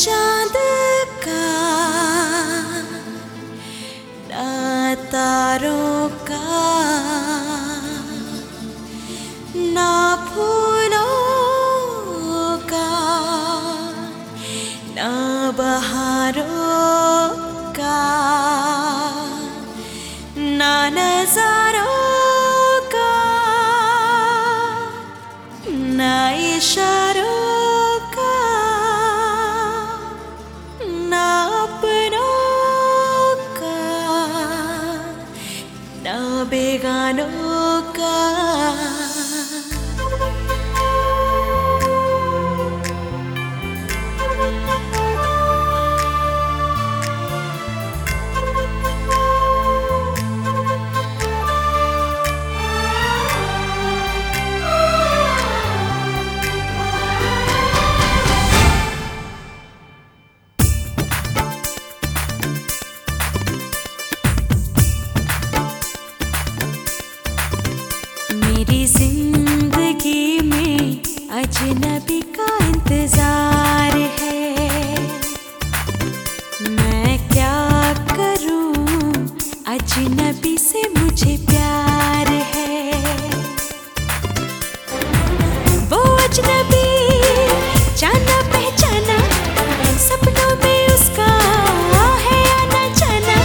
चाँद का, ना तारों का, ना फूलों का, ना बहारों का, ना नजारों का, ना इशारों बेगानों का अजनबी से मुझे प्यार है। वो अजनबी, जाना पहचाना, सपनों में उसका है आना जाना।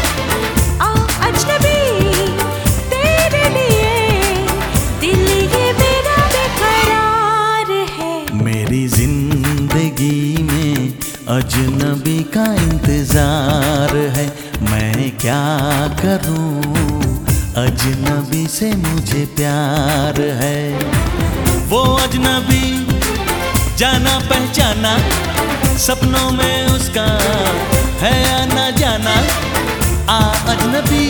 आ, अजनबी, तेरे लिए दिल ये मेरा बेकरार है। मेरी ज़िंदगी में अजनबी का इंतज़ार है। क्या करूँ? अजनबी से मुझे प्यार है। वो अजनबी, जाना पहचाना, सपनों में उसका है आना जाना। आ अजनबी,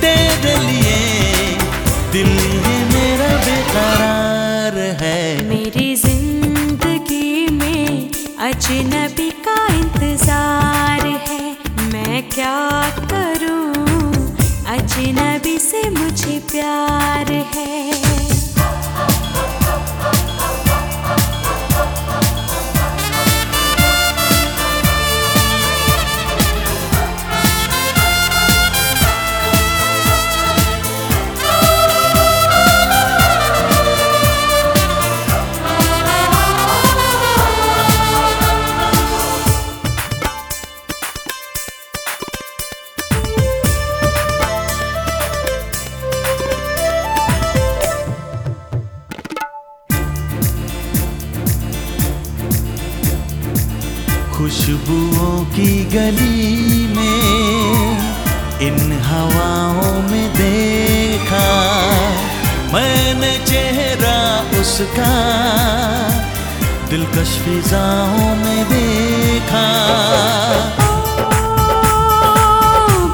तेरे लिए दिल ये मेरा बेकरार है। मेरी ज़िंदगी में अजनबी क्या करूँ? अजनबी से मुझे प्यार है। खुशबुओं की गली में, इन हवाओं में देखा मैंने चेहरा उसका, दिलकश फिजाओं में देखा।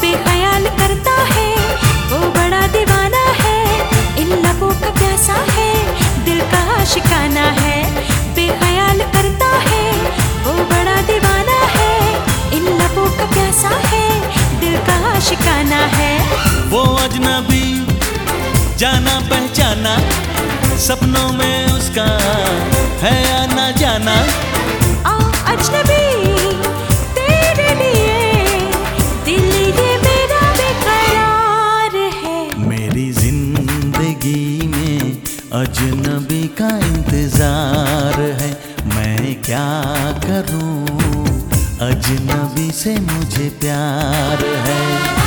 बेख्याल करता का शिकाना है। वो अजनबी जाना पहचाना सपनों में उसका है आना जाना। आ अजनबी तेरे लिए दिल ये मेरा बेकरार है। मेरी ज़िंदगी में अजनबी का इंतज़ार है। मैं क्या करूँ? अजनबी से मुझे प्यार है।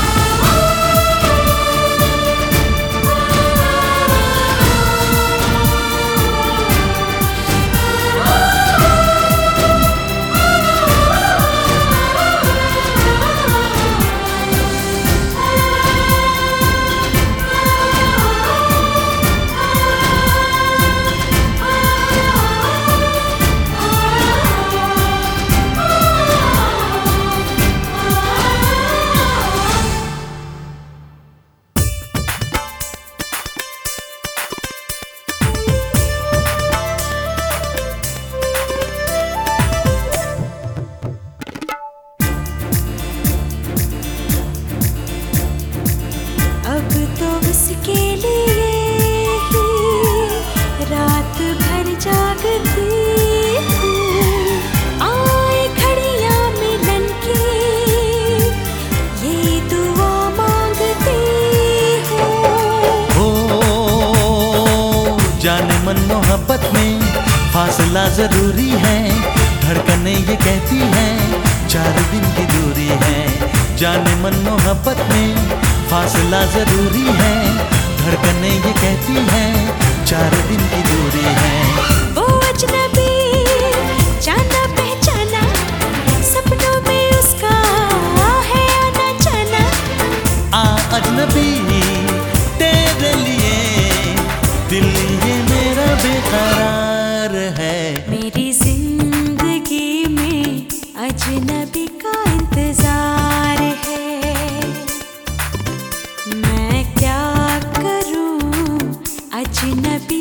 फासला ज़रूरी है। धड़कने ये कहती है, चार दिन की दूरी है। जाने मन मोहब्बत में फासला ज़रूरी है। धड़कने ये कहती है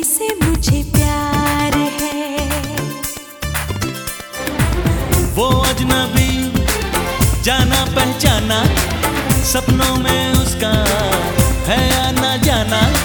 से मुझे प्यार है। जाना पहचाना सपनों में उसका है आना जाना।